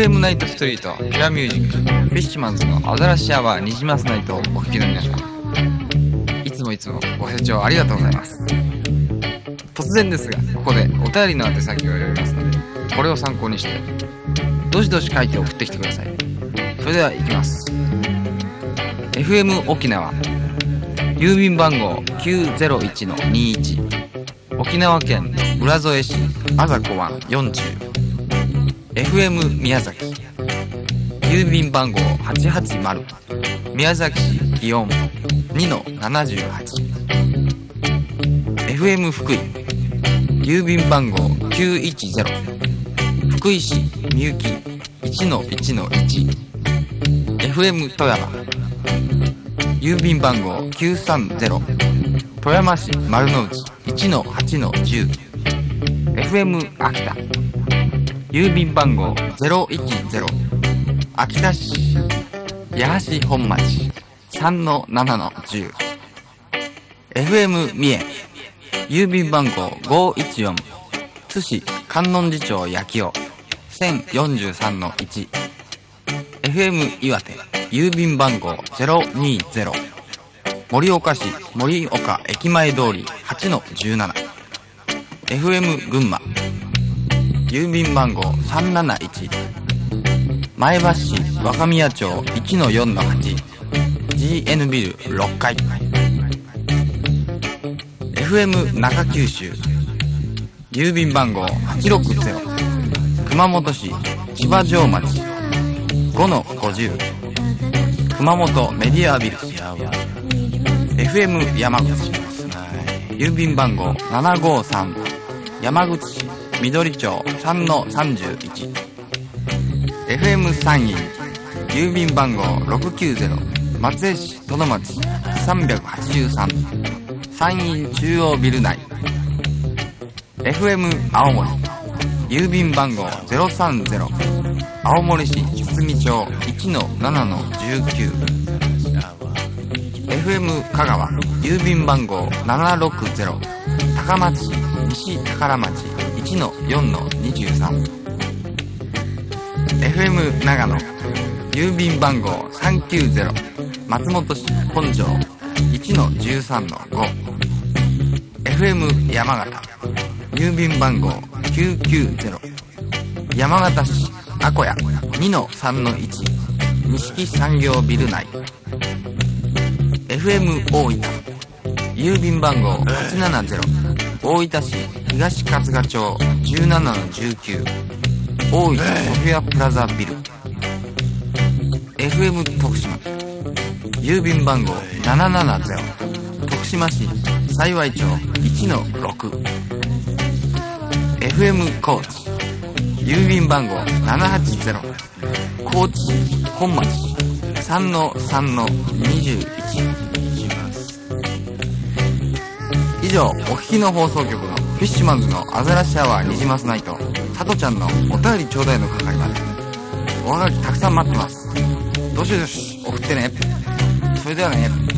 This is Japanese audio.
FM ナイトストリート、キュアミュージック、フィッシュマンズのアザラシアワーニジマスナイトをお聞きの皆さん。いつもいつもご清聴ありがとうございます。突然ですが、ここでお便りの宛先を読みますので、これを参考にして、どしどし書いて送ってきてください。それでは行きます。FM 沖縄、郵便番号901-21、沖縄県浦添市あざこ湾40、FM 宮崎。郵便番号880宮崎市祇園2-78 FM 福井。郵便番号910福井市みゆき。1-1-1 FM 富山。郵便番号930富山市丸の内。1-8-10 FM 秋田。郵便番号010秋田市八橋本町3-7-10 FM 三重。郵便番号514津市観音寺町焼き尾。1043-1 FM 岩手。郵便番号020盛岡市盛岡駅前通り8-17 FM 群馬。郵便番号371前橋市若宮町1-4-8 GN ビル6階。FM 中九州。郵便番号860熊本市千葉城町。5-50熊本メディアビル。FM 山口。郵便番号753山口市。緑町3-31 FM 山陰郵便番号690松江市殿町383山陰中央ビル内。FM 青森。郵便番号030青森市堤町1-7-19 FM 香川。郵便番号760高松市西宝町。1-4-23 FM 長野郵便番号390松本市本庄1-13-5 FM 山形郵便番号990山形市アコヤ2-3-1錦産業ビル内。FM 大分郵便番号870大分市東春日町17-19大分ソフィアプラザビル FM 徳島郵便番号770徳島市幸町1-6 FM 高知郵便番号780高知市本町3-3-21以上お聞きの放送局のフィッシュマンズのアザラシアワーニジマスナイトタトちゃんのお便りちょうだいの係まで。おはがきたくさん待ってます。どしどし送ってね。それではね。